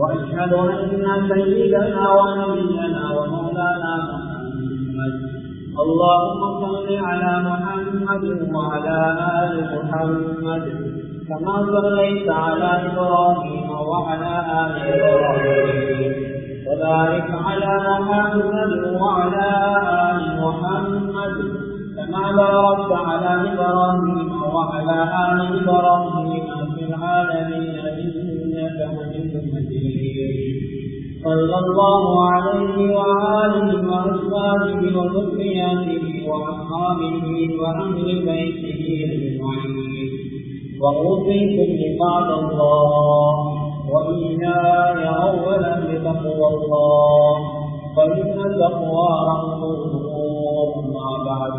وأشهد أن سيدنا ونبينا ومولانا محمد. اللهم صل على محمد وعلى آل محمد كما صليت على إبراهيم وعلى آل إبراهيم. وبارك على محمد وعلى آل محمد كما باركت على إبراهيم وعلى آل إبراهيم في العالمين إنك حميد مجيد. صلى الله عليه وآله وأصحابه وذرياته وأصحابه وأهل بيته أجمعين. وأوصيكم عباد الله وإياي أولا بتقوى الله. فإن التقوى رحم الأمور أما بعد.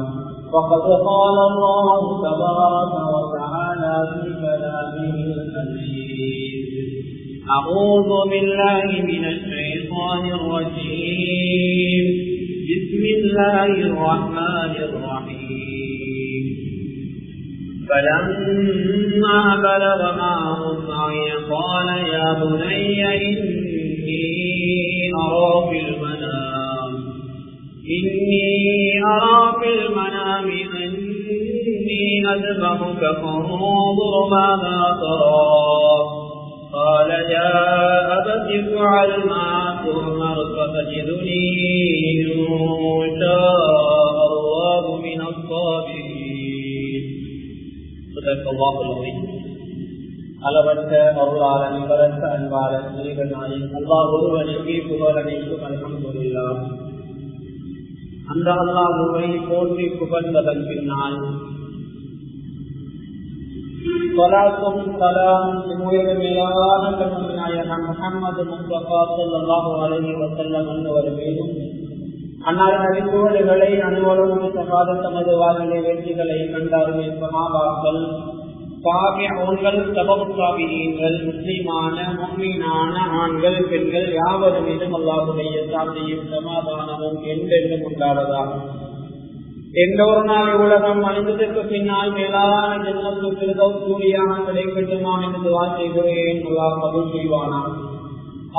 فقد قال الله تبارك وتعالى في كلامه الحديث أعوذ بالله من الشيطان الرجيم. بسم الله الرحمن الرحيم. فلما بلغ معه السعي قال يا بني إني أرى في المنام. إني أرى في المنام أني أذبحك فانظر ماذا ترى. قال يا أبت افعل ما تؤمر فتجدني إن شاء الله من الصابرين صدق الله العظيم அளவற்ற அருளாளன் நிகரற்ற அன்பாளன் ஜீவனாயின் அல்லாஹ் ஒருவனுக்கு புகழனைக்கும் அல்ஹம்துலில்லா அந்த அல்லாஹ் ஒருவனை போற்றி புகழ்ந்ததன் பின்னால் صلاة سلام سموية ميلان كمنا يا محمد مصطفى صلى الله عليه وسلم அன்னவர்களையும் அன்னார் நடிப்புகளை அனுவலும் சகாத தமது வாழ்நிலை வெற்றிகளை கண்டாருமே சமாபாக்கள் சாபியங்கள் தபகுசாபியங்கள் முஸ்லிமான முக்மீனான ஆண்கள் பெண்கள் யாவர் மீதும் அல்லாஹுடைய சாந்தியும் சமாதானமும் என்றென்றும் உண்டாவதாகும் எந்த ஒரு நாள் உலகம் அழிந்ததற்கு பின்னால் மேலான ஜென்மத்து திருதம் கூலியாக கிடைக்கட்டுமா என்று துவா செய்கிறேன். அல்லாஹ் பதில் செய்வானா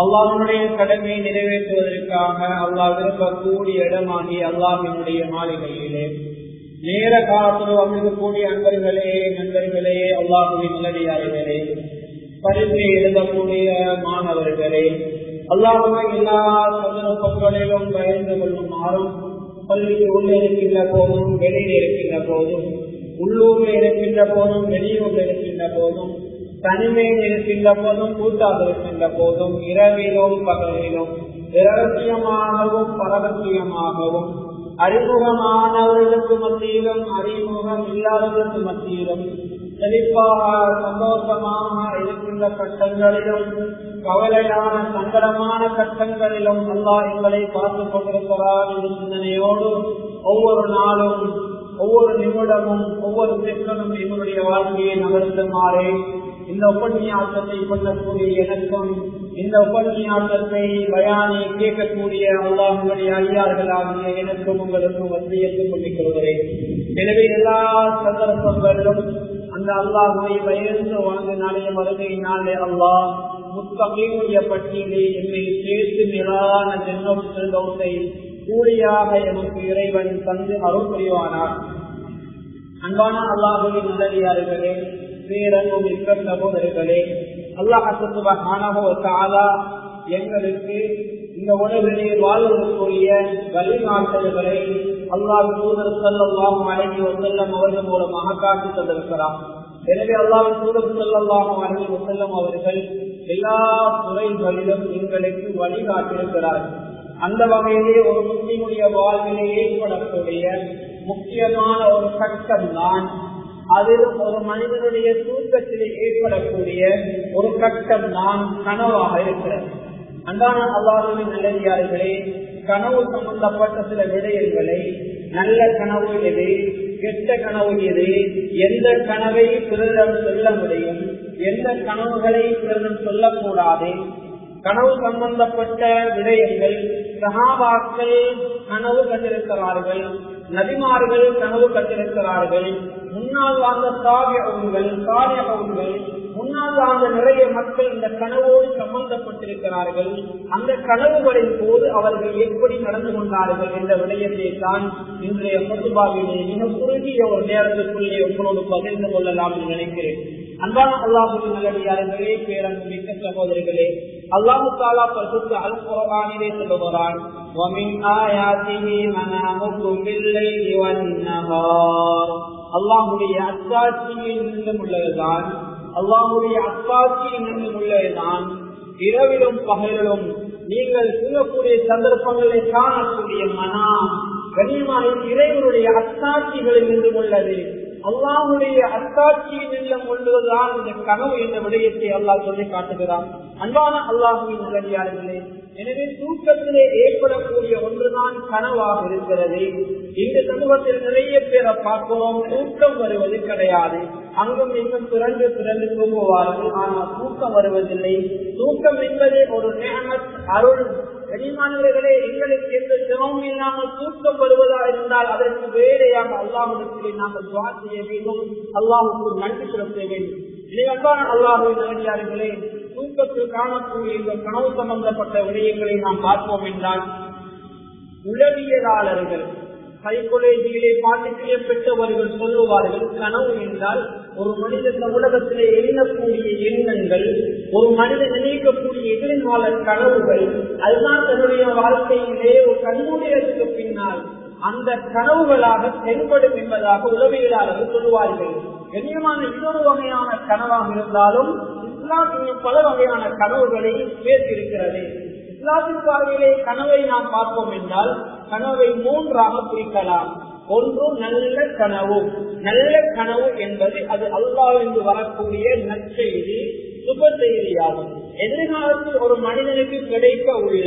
அல்லாஹனுடைய கடமையை நிறைவேற்றுவதற்காக அல்லாஹ் விரும்பக்கூடிய இடமாகி அல்லாஹினுடைய மாளிகையிலே நேர காலத்தில் அமைக்கக்கூடிய அன்பர்களே நண்பர்களே அல்லாஹுவின் நிலடியார்களே பரிசு எழுதக்கூடிய மாணவர்களே அல்லாஹுமே எல்லா சந்தர்ப்பங்களிலும் பயந்து கொள்ளுமாறும் பள்ளிக்கு உள்ளே இருக்கின்ற போதும் வெளியில் இருக்கின்ற போதும் உள்ளூர்ல இருக்கின்ற போதும் வெளியூர்ல இருக்கின்ற போதும் தனிமையில் இருக்கின்ற போதும் கூட்டாக இருக்கின்ற போதும் இரவிலும் பகலிலும் இரகசியமாகவும் பரவசியமாகவும் அறிமுகமானவர்களுக்கு மத்தியிலும் அறிமுகம் இல்லாதவர்களுக்கு மத்தியிலும் செழிப்பாக சந்தோஷமாக இருக்கின்ற கட்டங்களிலும் கவலையான சங்கடமான கட்டங்களிலும் அல்லா எங்களை பார்த்துக் கொண்டிருக்கிறார் என்ற சிந்தனையோடு ஒவ்வொரு நாளும் ஒவ்வொரு நிமிடமும் ஒவ்வொரு செக்கனும் எங்களுடைய வாழ்க்கையை நகர்த்துமாறே. இந்த உபன்யாசத்தை பண்ணக்கூடிய எனக்கும் இந்த உபன்யாசத்தை பயானை கேட்கக்கூடிய அல்லாஹுடைய ஐயார்களாகிய எனக்கும் உங்களுக்கும் வந்தியத்து கொண்டிக் கொள்கிறேன். எனவே எல்லா சந்தர்ப்பங்களிலும் அந்த அல்லாஹுவை வயந்து நாளைய நாளே அல்லாஹ் முத்தகையுடைய பட்டியலே என்னை சேர்த்து மேலான ஜென்மம் செல்வத்தை கூலியாக எமக்கு இறைவன் தந்து அருள் புரிவானார். அன்பான அல்லாஹுவின் நல்லடியார்களே பேரன்பும் மிக்க சகோதரர்களே அல்லாஹாலா எங்களுக்கு இந்த உலகிலே வாழ்வதற்குரிய வழிகாட்டல்களை அல்லாஹ் தூதர் செல்லாம் அழகி வசல்லம் அவர்கள் மூலமாக காட்டி தந்திருக்கிறார். எனவே அல்லாஹ் தூதர் செல்லாம் அழகி வசல்லம் அவர்கள் எல்லா துறைகளிலும் எங்களுக்கு வழிகாட்டியிருக்கிறார்கள் அந்த வகையிலே ஒரு முஸ்லிமுடைய வாழ்விலே ஏற்படக்கூடிய முக்கியமான ஒரு கட்டம் தான். அதில் ஒரு மனிதனுடைய தூக்கத்திலே ஏற்படக்கூடிய ஒரு கட்டம் தான் கனவாக இருக்கிறது. அன்றான அல்லாஹுவின் நல்லதியார்களே கனவு சம்பந்தப்பட்ட சில விடயங்களை நல்ல கனவு எது கெட்ட கனவு எது எந்த கனவை பிறரிடம் சொல்ல முடியும் எந்த கனவுகளை பிறரிடம் சொல்லக்கூடாது கனவு சம்பந்தப்பட்ட விடயங்கள் சகாபாக்கள் கனவு கண்டிருக்கிறார்கள் நதிமார்கள் கனவு கண்டிருக்கிறார்கள் முன்னால் வாழ்ந்த காரிய சாரியகவுங்கள் முன்னால் வாழ்ந்த நிறைய மக்கள் இந்த கனவோடு சம்பந்தப்பட்டிருக்கிறார்கள் அந்த கனவுகளின் போது அவர்கள் எப்படி நடந்து கொண்டார்கள் என்ற விடயத்தை தான் இன்றைய முத்துபாவிலே மிக குறுகிய ஒரு நேரத்திற்குள்ளே உங்களோடு பகிர்ந்து கொள்ளலாம் என்று நினைக்கிறேன் அன்பான அல்லாஹுவின் நல்லடியார்களே பேரன்பு மிக்க சகோதரிகளே அல்லாஹு தாலா பரிசுத்த அல் குரானிலே சொல்லுகிறான் ومن آياته منامكم بالليل والنهار அல்லாஹுடைய அத்தாட்சியில் நின்றும் உள்ளதுதான் அல்லாஹுடைய அத்தாட்சியில் உள்ளே உள்ளதுதான் இரவிலும் பகலிலும் நீங்கள் சொல்லக்கூடிய சந்தர்ப்பங்களை காணக்கூடிய மனா கண்ணியமான இறைவனுடைய அத்தாட்சிகளில் நின்று உள்ளது. அல்லாஹுடைய அத்தாட்சியில் நிலம் கொள்வதுதான் இந்த கனவு என்ற விடயத்தை அல்லாஹ் சொல்லி காட்டுகிறான். அன்பான அல்லாஹுவின் நிலவியாளர்களே எனவே தூக்கத்திலே ஏற்படக்கூடிய ஒன்றுதான் கனவாக இருக்கிறது. இந்த சமூகத்தில் நிறைய பேரை பார்க்கிறோம் தூக்கம் வருவது கிடையாது. அங்கும் இங்கும் பிறந்து பிறந்து தூங்குவார்கள். ஆனால் தூக்கம் வருவதில்லை. தூக்கம் என்பது ஒரு நேமத் அருள். கனிமானவர்களே எங்களுக்கு எந்த சிரமம் இல்லாமல் தூக்கம் வருவதா இருந்தால் அதற்கு வேலையாக அல்லாஹிடத்திலே நாங்கள் துவா செய்ய வேண்டும். அல்லாஹுக்கு நன்றி செலுத்த வேண்டும். இதையெல்லாம் அல்லாஹுவின் நடிகார்களே தூக்கத்தில் காணக்கூடிய இந்த கனவு சம்பந்தப்பட்ட விடயங்களை நாம் பார்ப்போம் என்றால் உளவியலாளர்கள் சைக்கோலஜியிலே பாட்டிலே பெற்றவர்கள் சொல்லுவார்கள் கனவு என்றால் ஒரு மனித உலகத்திலே எண்ணக்கூடிய எண்ணங்கள் ஒரு மனிதன் நினைக்கக்கூடிய எதிர்கால கனவுகள் அதுதான் தன்னுடைய வாழ்க்கையிலே ஒரு கண்மூடியதற்கு பின்னால் அந்த கனவுகளாக செயல்படும் என்பதாக உளவியலாளர்கள் சொல்லுவார்கள். கண்ணியமான இன்னொரு வகையான கனவாக இருந்தாலும் இஸ்லாம் இன்னும் பல வகையான கனவுகளை பேசியிருக்கிறது. இஸ்லாத்தின் பார்வையிலே கனவை நாம் பார்ப்போம் என்றால் கனவை மூன்றாக பிரிக்கலாம். ஒன்று நல்ல கனவு. நல்ல கனவு என்பது அது அல்லாவிலிருந்து வரக்கூடிய நற்செய்தி சுப செய்தியாகும். எதிர்காலத்தில் ஒரு மனிதனுக்கு கிடைக்க உள்ள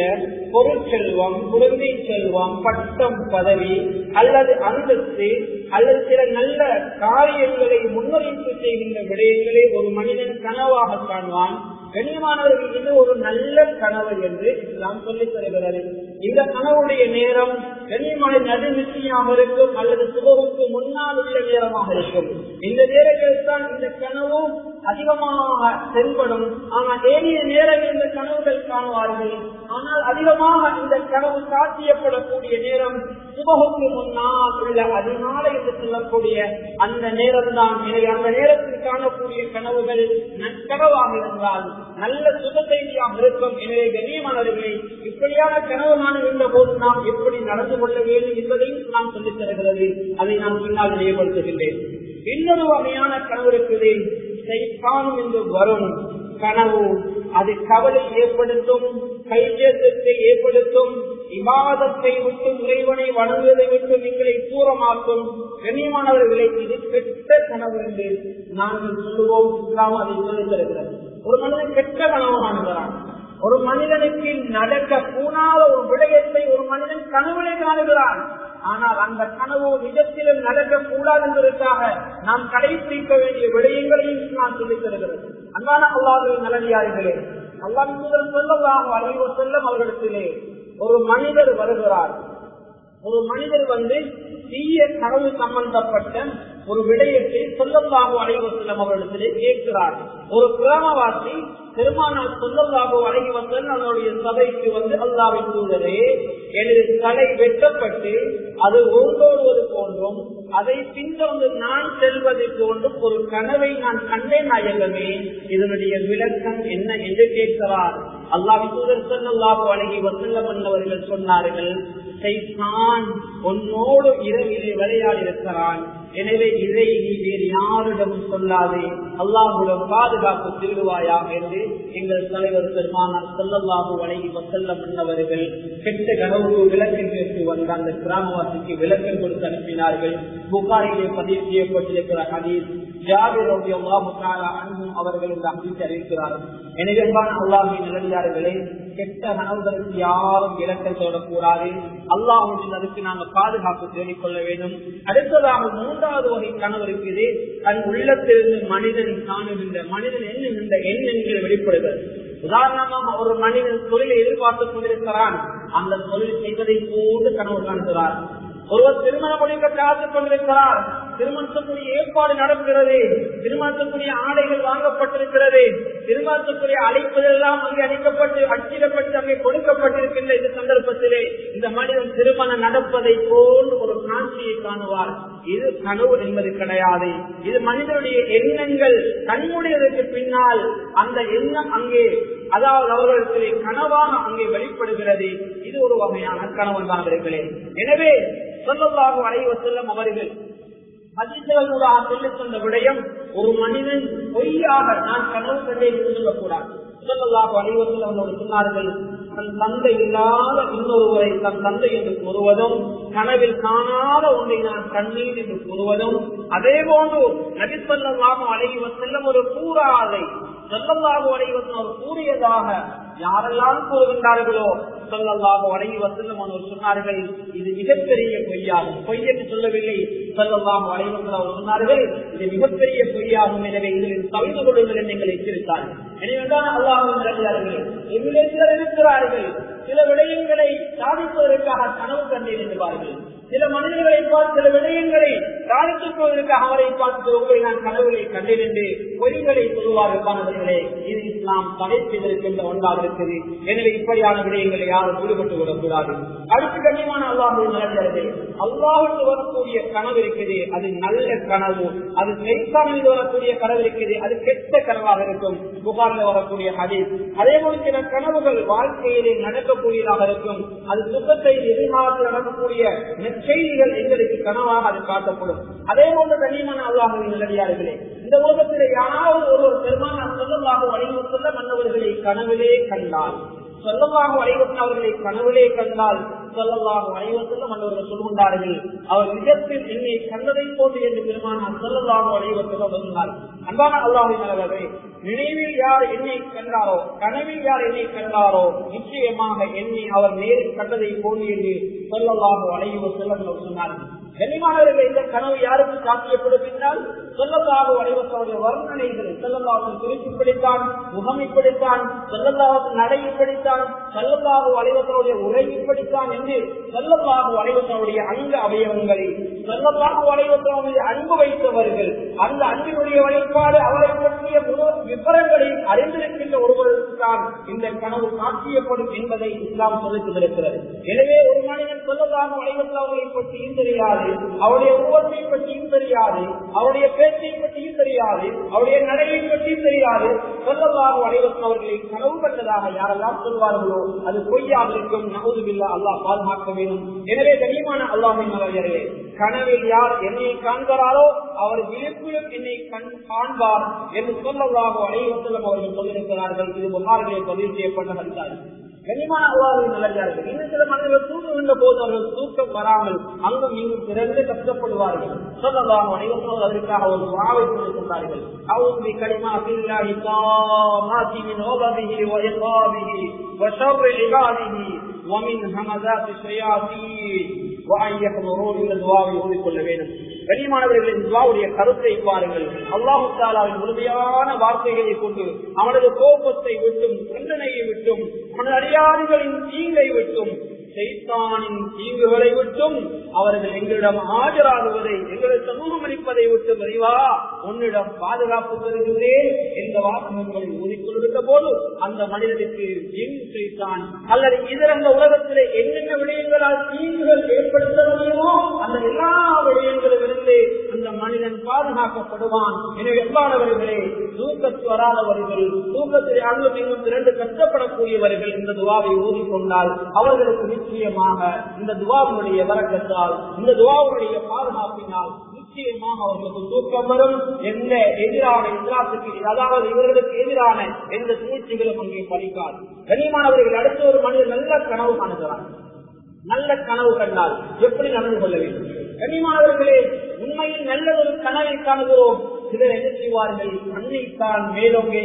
பொருட்செல்வம் குழந்தை செல்வம் பட்டம் பதவி அல்லது அந்தஸ்து அல்லது சில நல்ல காரியங்களை முன்னறிவிப்பு செய்கின்ற விடயங்களை ஒரு மனிதன் கனவாக காண்பான். கண்ணியமானவர்கள் இது ஒரு நல்ல கனவு என்று இஸ்லாம் சொல்லித் தருகிறது. இந்த கனவுடைய நேரம் கண்ணியமான நடுநிச்சயமாக இருக்கும் அல்லது சுபகுக்கு முன்னால் உள்ள நேரமாக இருக்கும். இந்த நேரங்களில் தான் இந்த கனவும் அதிகமாக தென்படும். ஆனால் ஏனைய நேரம் இந்த கனவுகள் காணுவார்கள். ஆனால் அதிகமாக இந்த கனவு சாத்தியப்படக்கூடிய நேரம் சுபகுக்கு முன்னால் உள்ள அதிகாலை என்று சொல்லக்கூடிய அந்த நேரம் தான் எனவே அந்த நேரத்தில் காணக்கூடிய கனவுகள் நற்கனவாக இருந்தால் நல்ல சுப செய்தியாக இருக்கும். எனவே கண்ணியமானவர்களை இப்படியான கனவு இருந்த போது நாம் எப்படி நடந்து கொள்ள வேண்டும் என்பதையும் நாம் சொல்லித் தருகிறது. அதை நான் பின்னால் நினைவுபடுத்துகின்றேன். இன்னொரு வகையான கனவு இருக்குது. சைத்தானும் என்று வரும் கனவு. அது கவலை ஏற்படுத்தும் கையேற்றத்தை ஏற்படுத்தும் விவாதத்தை விட்டு இறைவனை வணங்குவதை விட்டு நீங்களை தூரமாக்கும். கண்ணியமானவர்களை இது கெட்ட கனவு என்று நாங்கள் சொல்லுவோம். இஸ்லாம் அதை சொல்லித்தருகிறது ஒரு மனிதன் கெட்ட கனவு காணுகிறான். ஒரு மனிதனுக்கு நடக்க கூடாத ஒரு விடயத்தை ஒரு மனிதன் கனவுளை காணுகிறான். ஆனால் அந்த கனவு நிஜத்திலும் நடக்கக்கூடாது என்பதற்காக நாம் கடைபிடிக்க வேண்டிய விடயங்களையும் நான் சொல்லித் தருகிறது. அன்பான அல்லாவின் நலனியார்களே அல்லாஹ் சொல்லலாம் அறிவு செல்லும் அவர்களிடத்திலே ஒரு மனிதர் வருகிறார். ஒரு மனிதர் வந்து தீய கனவு சம்பந்தப்பட்ட ஒரு விடயத்தை சொல்லல்லாக அழைவு செல்லும் அவர்களிடத்திலே கேட்கிறார். ஒரு கிராமவாசி பெருமானால் சொல்லல்லாக அழகி வந்தன் அதனுடைய சபைக்கு வந்து அல்லாவின் தூதரே எனது தலை வெட்டப்பட்டு அது ஒன்றோடு போன்றும். அதை பின்தொடர்ந்து நான் செல்வது போன்றும் ஒரு கனவை நான் கண்டேன் நாயகமே. இதனுடைய விளக்கம் என்ன என்று கேட்கிறார். அல்லாஹ் தூதர் சொல்லல்லாக அழகி வசல்லம் என்பவர்கள் சொன்னார்கள் உன்னோடு இரவிலே விளையாடி இருக்கிறான் எனவே இதை நீ வேறு யாரிடம் சொல்லாதே. அல்லாஹுடன் பாதுகாப்பு திருடுவாயாக என்று எங்கள் தலைவர் பெருமானார் செல்லல்லாஹு வழங்கி வசல்லம் பண்ணவர்கள் கெட்ட கனவுக்கு விளக்கம் கேட்டு வந்த அந்த கிராமவாசிக்கு விளக்கம் கொடுத்து அனுப்பினார்கள். புகாரிலே பதிவு செய்யப்பட்டிருக்கிற ஹதீஸ் அவர்கள் இந்த அன்பு அறிவிக்கிறார்கள். எனவே அல்லாஹின் நிலையாளர்களே கெட்ட கனவுகளுக்கு யாரும் இலக்கம் தொடக்கூடாது அல்லாஹுடன் அதுக்கு நாங்கள் பாதுகாப்பு தேடிக்கொள்ள வேண்டும். அடுத்ததாக மூன்றாவது வகை கனவு இருக்குது தன் உள்ளத்திலிருந்து மனிதன் காணுகின்ற மனிதன் எண்ணுகின்ற எண்ணங்கள் வெளிப்படுகிறது உதாரணமாக ஒரு மனிதன் தொழிலை எதிர்பார்த்துக் கொண்டிருக்கிறான். அந்த தொழில் செய்வதை போன்று கனவு காண்கிறார். ஒருவர் திருமணம் முடிக்க காத்துக் கொண்டிருக்கிறார். திருமணத்துக்குரிய ஏற்பாடு நடக்கிறது. திருமணத்துக்குரிய ஆடைகள் வாங்கப்பட்டிருக்கிறது. திருமணத்துக்குரிய அழைப்புகள் எல்லாம் அங்கே அளிக்கப்பட்டு அச்சிடப்பட்டு அங்கே கொடுக்கப்பட்டிருக்கின்ற இந்த சந்தர்ப்பத்திலே இந்த மனிதன் திருமணம் நடப்பதை போல் ஒரு காட்சியை காணுவார். இது கனவு என்பது கிடையாது. இது மனிதனுடைய எண்ணங்கள் கண்முடையதற்கு பின்னால் அந்த எண்ணம் அங்கே அதாவது அவர்களுக்கு கனவாக அங்கே வெளிப்படுகிறது. இது ஒரு வகையான கனவு தான் எனவே சொல்லலாக அலைவசல்லம் அவர்கள் அதிர்ஷ்டங்களூடாக சொல்லித் தந்த விடயம் ஒரு மனிதன் பொய்யாக நான் கனவு கண்டேன் என்று சொல்லக்கூடாது. முதலாக அலைவத்தில் அவர்கள் சொன்னார்கள் தன் தந்தை இல்லாத இன்னொருவரை தன் தந்தை என்று கூறுவதும் கனவில் காணாத ஒன்றை நான் கண்ணீர் என்று கூறுவதும் அதே போன்று நபிசல்லாக அலைவ செல்லும் ஒரு கூறாதை சொல்லல்லாக அலைவசம் அவர் கூறியதாக யாரெல்லாம் கூறுகின்றார்களோ சொல்லல்லாக வடங்கி வசல்லம் அவர் சொன்னார்கள் இது மிகப்பெரிய பொய்யாகும். பொய் என்று சொல்லவில்லை சொல்லல்லாக வடைவசல் அவர் சொன்னார்கள் இது மிகப்பெரிய பொய்யாகும். எனவே இதில் தவிர்த்து கொள்ளுங்கள் என்று எங்களை எச்சரித்தார்கள். எனவேதான் அல்லாஹும் நிறைந்தார்கள் எங்களே சிலர் இருக்கிறார்கள். சில விடயங்களை சாதிப்பதற்காக கனவு கண்டேன் என்பார்கள் சில மனிதர்களை பார்த்து சில விடயங்களை சாதித்துக் கொள்வதற்காக அவரை பார்த்து உங்களை நான் கனவுகளை கண்டறிந்து பொறிகளை பொய்களை காணவர்களே இது இஸ்லாம் தடை ஒன்றாக இருக்குது. எனவே இப்படியான விடயங்களை யாரும் ஈடுபட்டுக் விடக்கூடாது அடுத்து கண்ணியமான அல்லாஹு நடக்கிறது அல்லாஹுக்கு வரக்கூடிய கனவு இருக்குது. அது நல்ல கனவு. அது மெய்சாமில் வரக்கூடிய கனவு இருக்குது. அது கெட்ட கனவாக இருக்கும். புகாரில் வரக்கூடிய ஹதீஸ். அதே போல சில கனவுகள் வாழ்க்கையிலே நடக்கக்கூடியதாக இருக்கும். அது சுத்தத்தை எதிர்காலத்தில் நடக்கக்கூடிய செய்திகள் எங்களுக்கு கனவாக அது காட்டப்படும். அதே போன்ற கண்ணியமான அல்லாஹின் நிலடியார்களே இந்த உலகத்தில் யாராவது ஒருவர் பெருமான சொல்லமாக வழிவு சொல்ல மன்னவர்களை கனவிலே கண்டார் சொல்லமாக வரைவசன் அவர்களை கனவுலே கண்டால் சொல்லமாக வரைவசல்ல மன்னவர்கள் சொல்லுகின்றார்கள் அவர் நிஜத்தில் என்னை கண்டதை போது என்று பெருமானார் சொல்லமாக வரைவசல்ல சொன்னார். அன்பான அல்லாஹின் அளவரை நினைவில் யார் என்னை கண்டாரோ கனவில் யார் என்னை கண்டாரோ நிச்சயமாக என்னை அவர் நேரில் கண்டதை போது என்று சொல்லமாக வரைவு செல்ல சொன்னார்கள். கனிமானவர்கள் இந்த கனவு யாருக்கு சாத்தியப்படுத்தினால் சொல்லல்லாக வரைவசவுடைய வர்ணனைகள். செல்லல்லாவின் குறிப்பு பிடித்தான் முகம் இப்படித்தான் செல்லல்லாவது நடை இப்படித்தான் செல்லல்லாக வரைவசவுடைய உரை இப்படித்தான் என்று செல்லல்லாக வரைவசவுடைய அங்க அவயவங்களை. செல்லல்லாக வரைவசவுடைய அன்பு வைத்தவர்கள். அந்த அன்பினுடைய வழிபாடு அவரை பற்றிய விவரங்களை அறிந்திருக்கின்ற ஒருவருக்குத்தான் இந்த கனவு சாத்தியப்படும் என்பதை இஸ்லாம் சொல்லிக் கொண்டிருக்கிறது. எனவே ஒரு மனிதன் சொல்லல்லாக வரைவசவர்களை பற்றியும் தெரியாது அவருடைய உருவத்தை பற்றியும் தெரியாது அவருடைய பேச்சை பற்றியும் தெரியாது அவருடைய நடையை பற்றியும் தெரியாது. சொல்லல்லாக அனைவரும் அவர்களை கனவு கண்டதாக யாரெல்லாம் சொல்வார்களோ அது பொய்யாக இருக்கும். நகுதுவில்லா அல்லாஹ் பாதுகாக்க வேண்டும். எனவே கனியமான அல்லாஹின் மலையரே கனவில் யார் என்னை காண்கிறாரோ அவர் விழிப்பிலும் என்னை கண் காண்பார் என்று சொல்லவாக அனைவரும் அவர்கள் சொல்லியிருக்கிறார்கள். இது புகார்களை பதிவு செய்யப்பட்ட வந்தார்கள் கனிமான அல்லாவின் நல்லதார்கள் இன்னும் சில மனிதர்கள் தூங்குகின்ற போது அவர்கள் தூக்கம் வராமல் அங்கும் இங்கும் பிறந்து கஷ்டப்படுவார்கள் சொல்லலாம் அனைவரும் அதற்காக ஒரு வாவை கொண்டிருக்கின்றார்கள் அவுந்தி கனிமா பில்லாஹி தாமாதி மின் ஓபதிஹி வயகாபிஹி وشر عباده ومن همزات الشياطين وأن يحضرون இந்த துவாவை ஓதிக்கொள்ள வேண்டும் கனிமானவர்களின் துவாவுடைய கருத்தை பாருங்கள் அல்லாஹு தாலாவின் முழுமையான வார்த்தைகளை கொண்டு அவனது கோபத்தை விட்டும் தண்டனையை விட்டும் அவனது தீங்கை விட்டும் செய்தானின் தீங்குகளை விட்டும் அவர்கள் எங்களிடம் ஆஜராகுவதை எங்களை சமூகம் அளிப்பதை விட்டு விரைவா? உன்னிடம் பாதுகாப்பு பெறுகிறேன் என்ற வாசகங்களை ஊதிக்கொண்டிருந்த போது அந்த மனிதனுக்கு என் செய்தான் அல்லது இதர உலகத்திலே என்னென்ன விடயங்களால் தீங்குகள் ஏற்படுத்த முடியுமோ அந்த எல்லா விடயங்களிலிருந்து அந்த மனிதன் பாதுகாக்கப்படுவான். எனவே எவ்வாறவர்களே தூக்கத்து வராதவர்கள் தூக்கத்தில் அங்கும் இங்கும் இரண்டு கஷ்டப்படக்கூடியவர்கள் இந்த துவாவை ஊதிக்கொண்டால் அவர்களுக்கு நிச்சயமாக இந்த துவாவுடைய வரக்கத்தால் இந்த துவாவுடைய பாதுகாப்பினால் நிச்சயமாக அவர்களுக்கு தூக்கம் வரும் எந்த எதிரான இஸ்லாத்துக்கு அதாவது இவர்களுக்கு எதிரான எந்த சூழ்ச்சிகளும் அங்கே பலிக்காது. கனிமானவர்கள் அடுத்த ஒரு மனிதர் நல்ல கனவு காணுகிறார். நல்ல கனவு கண்டால் எப்படி நடந்து கொள்ள வேண்டும்? கனிமானவர்களே உண்மையில் நல்ல ஒரு கனவை காணுகிறோம். சிலர் என்ன செய்வார்கள்? கண்ணைத்தான் மேலோங்கே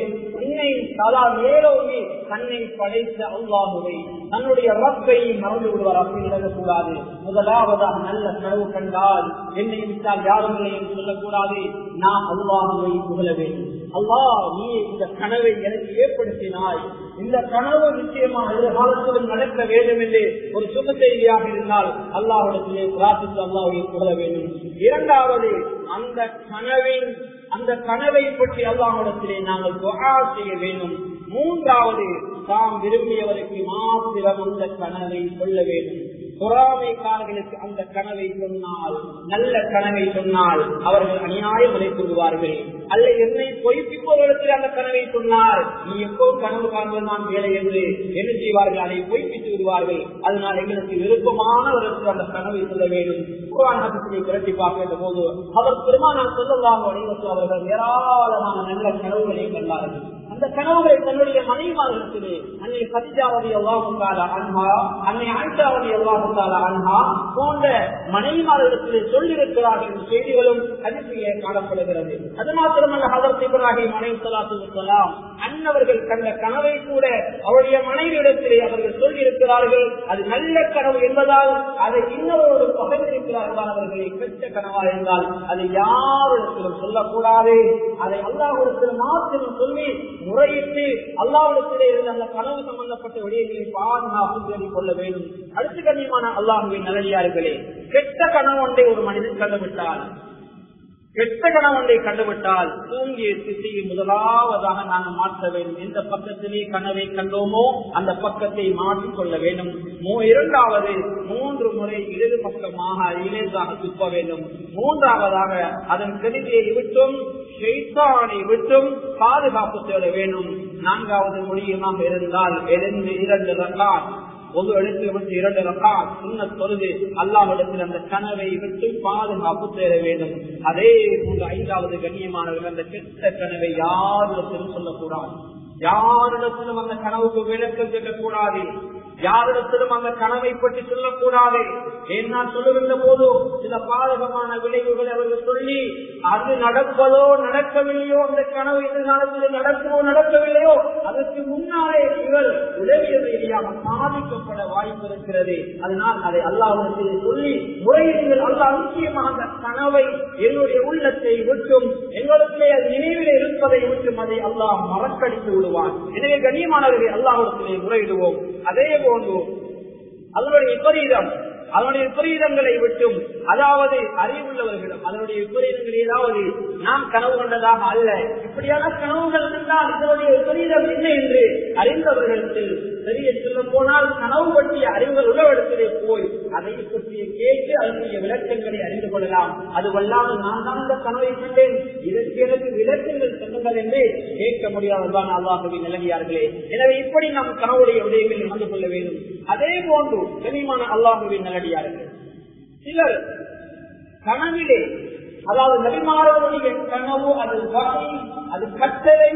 கண்ணை தலா மேலோங்கி தன்னை படைத்த அல்லாஹுவை. தன்னுடைய ரப்பை மறந்து விடுவார். அப்படி இழக்கக்கூடாது முதலாவதாக நல்ல கனவு கண்டால் என்னை விட்டால் யாரும் இல்லை என்று சொல்லக்கூடாது. நான் அல்லாஹுவை புகழ வேண்டும். அல்லாஹ் நீ இந்த கனவை எனக்கு ஏற்படுத்தினாய். இந்த கனவு நிச்சயமா எதிர்காலத்திலும் நடக்க வேண்டும் என்று ஒரு சுப செய்தியாக இருந்தால் அல்லாஹிடத்திலே பிரார்த்தித்து அல்லாஹை புகழ வேண்டும். இரண்டாவது அந்த கனவின் அந்த கனவை பற்றி அல்லாஹிடத்திலே நாங்கள் துகா செய்ய வேண்டும். மூன்றாவது தாம் விரும்பியவருக்கு மாத்திரம் அந்த கனவை சொல்ல வேண்டும். பொறாமைக்காரர்களுக்கு அந்த கனவை சொன்னால் நல்ல கனவை சொன்னால் அவர்கள் அநியாயம் உழைத்து கூறுவார்கள் அல்ல என்னை பொய்ப்பிப்பவர்களுக்கு அந்த கனவை சொன்னால் நீ எப்போ கனவு காண்பது நான் வேலை என்று என்ன செய்வார்கள்? அதை பொய்ப்பித்து விடுவார்கள். அதனால் எங்களுக்கு விருப்பமானவர்களுக்கு அந்த கனவை சொல்ல வேண்டும். குரானத்தை புரட்டி பார்க்கின்ற போது அவர் பெருமானார் சொல்லலாம் வடிவத்தில் அவர்கள் ஏராளமான நல்ல கனவுகளை கண்டார்கள். அந்த கனவுகளை தன்னுடைய மனைவிமார்களுக்கு அன்னை சதிஜாவதி எவ்வாறு அன்ஹா அன்னை ஆயிஷாவதி எவ்வாறு அன்ஹா போன்ற மனைவிமார்களுக்கு சொல்லியிருக்கிறார்கள் என்ற செய்திகளும் அதிர்ச்சியிலே காணப்படுகிறது. அது மாத்திரமல்ல ஹதரத் இப்ராஹிம் மனைவி சலாத்து சொல்லலாம் அன்னவர்கள் கண்ட கனவை கூட அவருடைய மனைவியிடத்திலே அவர்கள் சொல்லியிருக்கிறார்கள். அது நல்ல கனவு என்பதால் அதை இன்னொரு பகிர்ந்திருக்கிறார்கள் அவர்களை பெற்ற கனவா இருந்தால் அதை யாரிடத்திலும் சொல்லக்கூடாது. அதை அல்லாஹிடத்தில் மாத்திரம் சொல்லி முறையிட்டு அல்லாவிடத்திலே இருந்த அந்த கனவு சம்பந்தப்பட்ட விடயங்களை பாதுகாப்பு தேடிக் கொள்ள வேண்டும். அடுத்து கண்ணியமான அல்லாஹுவின் நிலையார்களே கெட்ட கனவு ஒன்றை ஒரு மனிதன் கண்டுவிட்டால் கெட்ட கணவனை கண்டுவிட்டால் தூங்கிய திசையை முதலாவதாக நாங்கள் மாற்ற வேண்டும். எந்த பக்கத்திலே கனவை கண்டோமோ அந்த பக்கத்தை மாற்றிக் கொள்ள வேண்டும். இரண்டாவது மூன்று முறை இடது பக்கமாக இலேசாக துப்ப வேண்டும். மூன்றாவதாக அதன் கருதியை விட்டும் ஷெய்தானை விட்டும் பாதுகாப்பு தேட வேண்டும். நான்காவது முடியுமாக இருந்தால் இரண்டு இரண்டு ரக்கார் ஒரு எழுத்து விட்டு இரண்டு ரகா சுண்ண தொழுது அல்லாவிடத்தில் அந்த கனவை விட்டு பாதுகாப்பு தேட வேண்டும். அதே போன்று ஐந்தாவது கண்ணியமானவர்கள் அந்த கெட்ட கனவை யாரிடத்திலும் சொல்லக்கூடாது. யாரிடத்திலும் அந்த கனவுக்கு விளக்கம் கேட்கக்கூடாது. யாரிடத்திலும் அந்த கனவை பற்றி சொல்லக்கூடாது. ஏன்னா சொல்லுகின்ற போது சில பாதகமான விளைவுகளை அவர்கள் சொல்லி அது நடப்பதோ நடக்கவில்லையோ அந்த கனவு எதிர்காலத்தில் நடக்குமோ நடக்கவில்லையோ அதற்கு முன்னாலே இவர் உதவிய இல்லாமல் பாதிக்கப்பட வாய்ப்பு இருக்கிறது. அதனால் அதை அல்லாவிடத்தில் சொல்லி முறையீடுகள் அல்லா நிச்சயமாக அந்த கனவை என்னுடைய உள்ளத்தை விட்டும் எங்களுக்கே அது நினைவில் இருப்பதை விட்டும் அதை அல்லாஹ் மறக்கடித்து விடுவான். எனவே கண்ணியமானவர்களை அல்லாவிடத்திலே முறையிடுவோம். அதே போன்று அதனுடைய விபரீதம் அதனுடைய விபரீதங்களை விட்டும் அதாவது அறிவுள்ளவர்களும் அதனுடைய விபரீதங்கள் ஏதாவது நாம் கனவு கொண்டதாக அல்ல. இப்படியான கனவுகள் இருந்தால் இதனுடைய விபரீதம் என்ன என்று அறிந்தவர்களிடத்தில் தெரிய சொல்ல போனால் கனவு பற்றிய அறிவுகள் உள்ளவரிடத்திலே போய் அதை பற்றிய கேட்டு அதனுடைய விளக்கங்களை அறிந்து கொள்ளலாம். அதுவல்லாமல் நான் தான் இந்த கனவை கண்டேன். இதற்கு எனக்கு விளக்கங்கள் சொல்லுங்கள் என்று கேட்க முடியாததான் அல்லாஹுவின் நிலவியார்களே எனவே இப்படி நாம் கனவுடைய விடயங்களை நடந்து கொள்ள வேண்டும். அதே போன்று கனிமான அல்லாஹுவின் நல்லடியார்கள் சிலர் கனவிலே அதாவது நபிமாரவருடைய கனவு அது வகை அது கட்டளை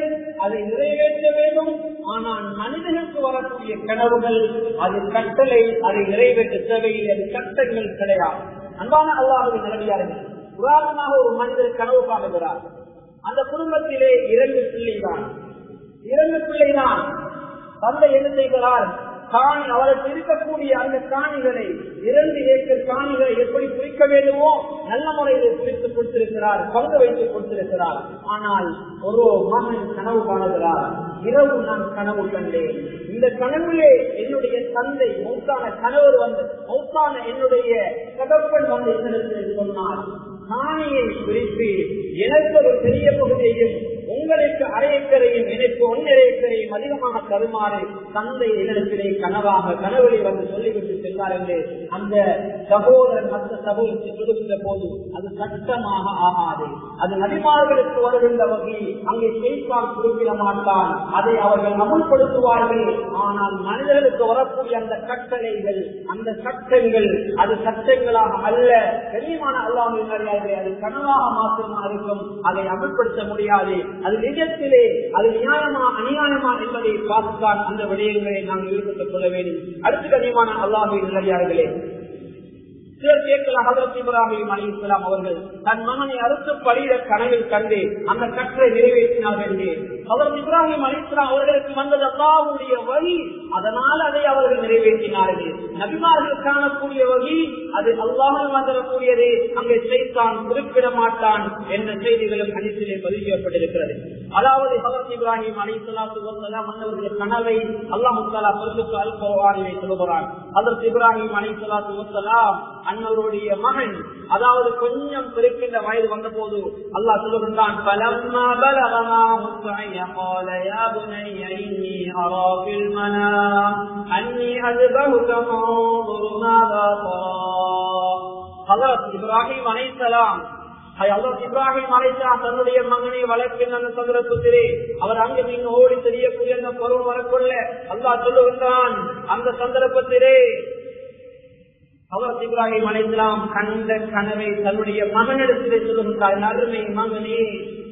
அதை நிறைவேற்ற வேண்டும். ஆனால் மனிதனுக்கு வரக்கூடிய கனவுகள் அது கட்டளை அதை நிறைவேற்ற தேவையில் அது கட்டங்கள் கிடையாது. அன்பான அல்லாஹுவின் நல்லடியார்கள் உதாரணமாக ஒரு மனிதர் கனவு காணுகிறார் அந்த குடும்பத்திலே இரண்டு பிள்ளைதான் இரண்டு பிள்ளைதான் தந்தை என்ன செய்கிறார்? காணி அவருக்கு இருக்கக்கூடிய அந்த காணிகளை இரண்டு ஏக்கர் காணிகளை எப்படி குறிக்க வேண்டுமோ நல்ல முறையில் பிரித்து கொடுத்திருக்கிறார் பங்கு வைத்து கொடுத்திருக்கிறார். ஆனால் ஒரு மகன் கனவு காணுகிறார். இரவு நான் கனவு கண்டேன். இந்த கனவுலே என்னுடைய தந்தை மௌத்தான கணவர் வந்து மௌத்தான என்னுடைய கதப்பன் வந்து என்னிடத்தில் சொன்னார் காணியை குறித்து எனக்கு ஒரு பெரிய பகுதியையும் எங்களுக்கு அரையக்கரையும் எனக்கு ஒன்னரையக்கரையும் அதிகமாக தருமாறு தந்தை இடத்திலே கனவாக கனவுகளை வந்து சொல்லிவிட்டு சென்றார் என்று அந்த சகோதரன் மற்ற சகோதரத்தை சொல்லுகின்ற போது அது சட்டமாக ஆகாது. அது நபிமார்களுக்கு வருகின்ற வகையில் அங்கே செய்தான் குறிப்பிட மாட்டான் அதை அவர்கள் அமுல்படுத்துவார்கள். ஆனால் மனிதர்களுக்கு வரக்கூடிய அந்த கட்டளைகள் அந்த சட்டங்கள் அது சட்டங்களாக அல்ல. பெரியமான அல்லாமல் அது கனவாக மாத்திரமா இருக்கும். அதை அமுல்படுத்த முடியாது. அது நிஜத்திலே அது நியாயமா அநியாயமா என்பதை பார்த்துதான் அந்த விடயங்களை நாங்கள் ஈடுபட்டுக் கொள்ள வேண்டும். அடுத்த கனியமான அல்லாஹின் நிலையார்களே சிலர் கேட்கலாம் ஹதரத் இப்ராஹிம் அலி இஸ்லாம் அவர்கள் தன் மகனை அறுத்து பழியிட கனவில் கண்டு அந்த கற்றை நிறைவேற்றினார் என்று. அவர் இப்ராஹிம் அலிஸ்லாம் அவர்களுக்கு வந்தது அல்லாவுடைய வழி. அதனால் அதை அவர்கள் நிறைவேற்றினார்கள். நபிமார்கள் காணக்கூடிய வழி அது அல்லாமல் வந்துடக்கூடியது அங்கே செய்தான் குறிப்பிட மாட்டான் என்ற செய்திகளும் அனைத்திலே பதிவு செய்யப்பட்டிருக்கிறது. அதாவது ஹவரத் இப்ராஹிம் அலிசலாத்து வசலாம் மன்னவர்கள் கனவை அல்லாஹாலா பரிசுக்கு அல்பவானியை சொல்லுகிறான். அதற்கு இப்ராஹிம் அலிசலாம் அன்னருடைய மகன். அதாவது கொஞ்சம் பிறக்கின்ற வயது வந்த போது அல்லாஹ் சொல்லுகின்றான் இப்ராஹிம் அலைசலாம் இப்ராஹிம் அலைசலாம் தன்னுடைய மகனை வளர்க்கின்ற அந்த சந்தர்ப்பத்திலே அவர் அங்கு நீங்க ஓடி தெரியக்கூடிய அந்த பருவம் வரக்கொள்ள அல்லா சொல்லுகின்றான் அந்த சந்தர்ப்பத்திலே அவர் இப்ராஹிம் அலைசலாம் கண்ட கனவை தன்னுடைய மகனிடத்திலே சொல்லுகின்றார் அருமை மகனே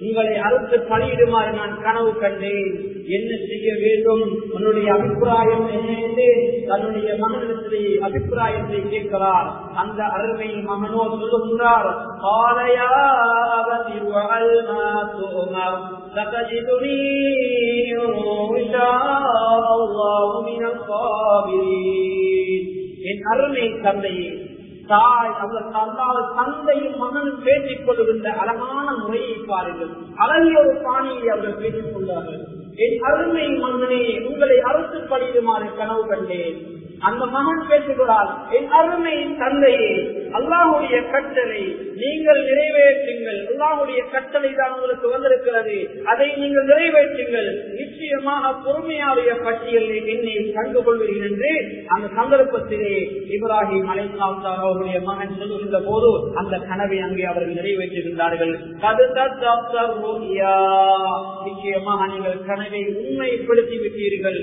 உங்களை அறுத்து பணியிடுமாறு நான் கனவு கண்டேன். என்ன செய்ய வேண்டும்? உன்னுடைய அபிப்பிராயம் என்ன என்று தன்னுடைய மகனிடத்திலே அபிப்பிராயத்தை கேட்கிறார். அந்த அருமை மகனோ சொல்லுகின்றார் என் அருமை தந்தையே தாய் அவர் தந்தாவது தந்தையும் மகனும் பேசிக் கொள்கின்ற அழகான முறையை பாருங்கள். அழகிய ஒரு பாணியை அவர்கள் பேசிக் கொள்வார்கள். என் அருமை மன்னனே உங்களை அரசு படியுமாறு கனவு கண்டேன். அந்த மகன் பேசுகிறார் என் அருமை தந்தையே அல்லாஹுடைய கட்டளை நீங்கள் நிறைவேற்றுங்கள். அல்லாஹுடைய கட்டளை தான் உங்களுக்கு வந்திருக்கிறது. அதை நீங்கள் நிறைவேற்றுங்கள். நிச்சயமாக பொறுமையாடைய பட்டியலில் என்னை கண்டுகொள்வீர்கள் என்று அந்த சந்தர்ப்பத்திலே இப்ராஹிம் அலைசாம் அவருடைய மகன் சொல்லுகின்ற போது அந்த கனவை அங்கே அவர்கள் நிறைவேற்றுகின்றார்கள். நிச்சயமாக நீங்கள் கனவை உண்மைப்படுத்தி விட்டீர்கள்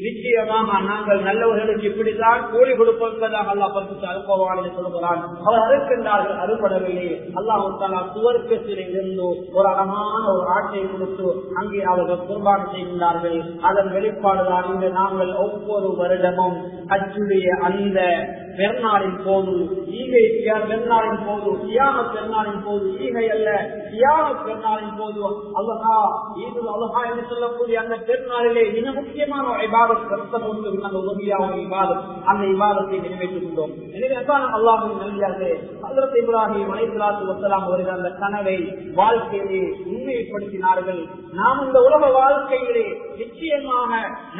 நிச்சயமாக நாங்கள் நல்லவர்களுக்கு இப்படித்தான் கூலி கொடுப்பதாக அல்லா பத்து அனுப்பவான் சொல்லுகிறான் அவர் அறுக்கின்றார்கள் அறுபடவில்லை. அல்லாஹாலா சுவர்க்கத்திலே இருந்து ஒரு அழகான ஒரு ஆட்டை கொடுத்து அங்கே அவர்கள் குர்பான் செய்கின்றார்கள். அதன் வெளிப்பாடுதான் இன்று நாங்கள் ஒவ்வொரு வருடமும் அச்சுடைய அந்த பெருநாளின் போது ஈகை பெருநாளின் போது சியாக பெருநாளின் போது ஈகை அல்ல சியாக பெருநாளின் போது அல்லஹா ஈது அல்லஹா என்று சொல்லக்கூடிய அந்த பெருநாளிலே மிக முக்கியமான அந்த உதவியாக விவாதம் அந்த விவாதத்தை நிறைவேற்றுகின்றோம் எனவே அல்லாஹின் நல்வியார்களே ஹசரத் இப்ராஹிம் அலைத்துலாத்து வசலாம் அவர்கள் அந்த கனவை வாழ்க்கையிலே உண்மைப்படுத்தினார்கள். நாம் இந்த உலக வாழ்க்கையிலே நிச்சயமாக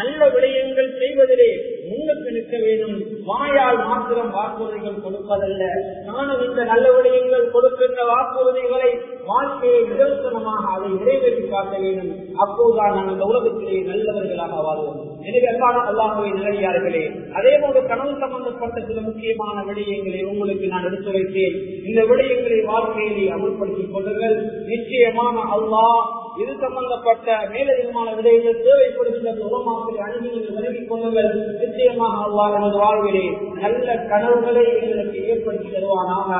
நல்ல விடயங்கள் செய்வதிலே முன்னுக்கு நிற்க வேண்டும். வாயால் மாத்திரம் வாக்குறுதிகள் கொடுப்பதல்ல. நானும் இந்த நல்ல விடயங்கள் கொடுக்கின்ற வாக்குறுதிகளை வாழ்க்கையை நிதர்சனமாக அதை நிறைவேற்றி காட்ட வேண்டும். அப்போதுதான் நாம் இந்த உலகத்திலே நல்லவர்களாக வாழ்வோம். எனவே அல்லாஹுவை நிலையார்களே அதே போல கனவு சம்பந்தப்பட்ட சில முக்கியமான விடயங்களை உங்களுக்கு நான் எடுத்து வைத்தேன். இந்த விடயங்களை வாழ்க்கையிலே அமல்படுத்திக் கொள்ளுங்கள். நிச்சயமான அல்லாஹ் இது சம்பந்தப்பட்ட மேலதிகமான விடயங்கள் தேவைப்படுகின்ற உலமாக்களை நீங்கள் விலகிக் கொள்ளுங்கள். நிச்சயமாக அவ்வாறு எனது வாழ்விலே நல்ல கனவுகளை எங்களுக்கு ஏற்படுத்தி தருவானாக.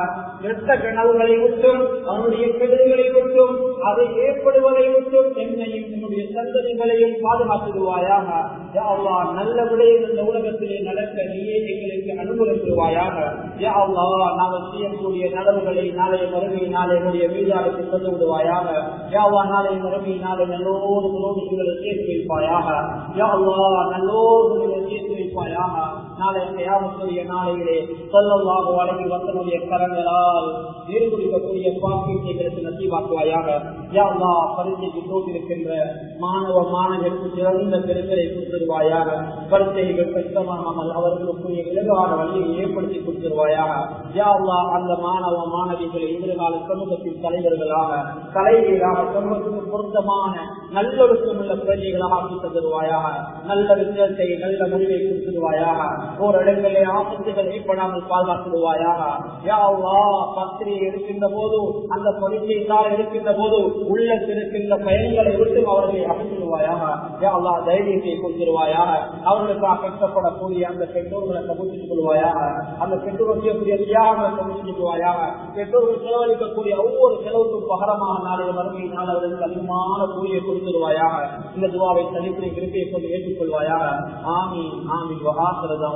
கெட்ட கனவுகளை விட்டும் அவனுடைய கெடுதிகளை விட்டும் அதை ஏற்படுவதை விட்டும் என்னையும் என்னுடைய சந்ததிகளையும் பாதுகாத்துடுவாயாக. யா அல்லாஹ் நல்ல விடயம் இந்த உலகத்திலே நடக்க நீயே எங்களுக்கு அனுகூலப்படுவாயாக யா அல்லாஹ் நாங்கள் செய்யக்கூடிய நலவுகளை நாளைய மறுமை நாளை என்னுடைய மீதாருக்கு தந்து விடுவாயாக. யா நாளைய நாளை மறுமை நாளை நல்லோடு நோய்களை சேர்த்து வைப்பாயாக. யா அல்லாஹ் நல்லோடு சேர்த்து வைப்பாயாக. நாளை கயாமத்துடைய நாளையிலே சொல்லல்லாக வழங்கி வந்தனுடைய கரங்களால் நீர் குடிக்கக்கூடிய பாக்கியத்தை எங்களுக்கு நசீவாக்குவாயாக. யா பரிசைக்கு போட்டிருக்கின்ற மாணவ மாணவர்களுக்கு சிறந்த பெருங்களை கொடுத்துருவாயாக. பரிசைகள் கஷ்டமாகாமல் அவர்களுக்குரிய இலகான வழியை ஏற்படுத்தி கொடுத்துருவாயாக. யாவா அந்த மாணவ மாணவிகளை எதிர்கால சமூகத்தின் தலைவர்களாக தலைவர்களாக சமூகத்துக்கு பொருத்தமான நல்லொழுக்கம் உள்ள பிரஜைகளாக ஆக்கி தருவாயாக நல்ல விஷயத்தை நல்ல முடிவை கொடுத்துருவாயாக. ஓர் இடங்களே ஆபத்துகள் ஏற்படாமல் பாதுகாத்துடுவாயாக. யா அல்லாஹ் பத்திரிகை இருக்கின்ற போது அந்த பரிசைத்தால் இருக்கின்ற போது உள்ளத்தில் இருக்கின்ற பயன்களை விட்டு அவர்களை அமைச்சிடுவாயாக யா அல்லாஹ் தைரியத்தை கொடுத்துருவாயாக அவர்களுக்காக கஷ்டப்படக்கூடிய அந்த பெற்றோர்களை சமூகித்துக் கொள்வாயாக. அந்த பெற்றோர்கள் செய்யக்கூடிய தியாகங்களை சமூகித்துக் கொள்வாயாக. பெற்றோர்கள் செலவழிக்கக்கூடிய ஒவ்வொரு செலவுக்கும் பகரமாக நாளைய மறுமை நாள் அவர்களுக்கு அதிகமான கூலியை கொடுத்துருவாயாக இந்த துவாவை தனிப்படை விரும்பியை கொண்டு ஏற்றுக்கொள்வாயாக. ஆமி ஆமி வகாசரதம்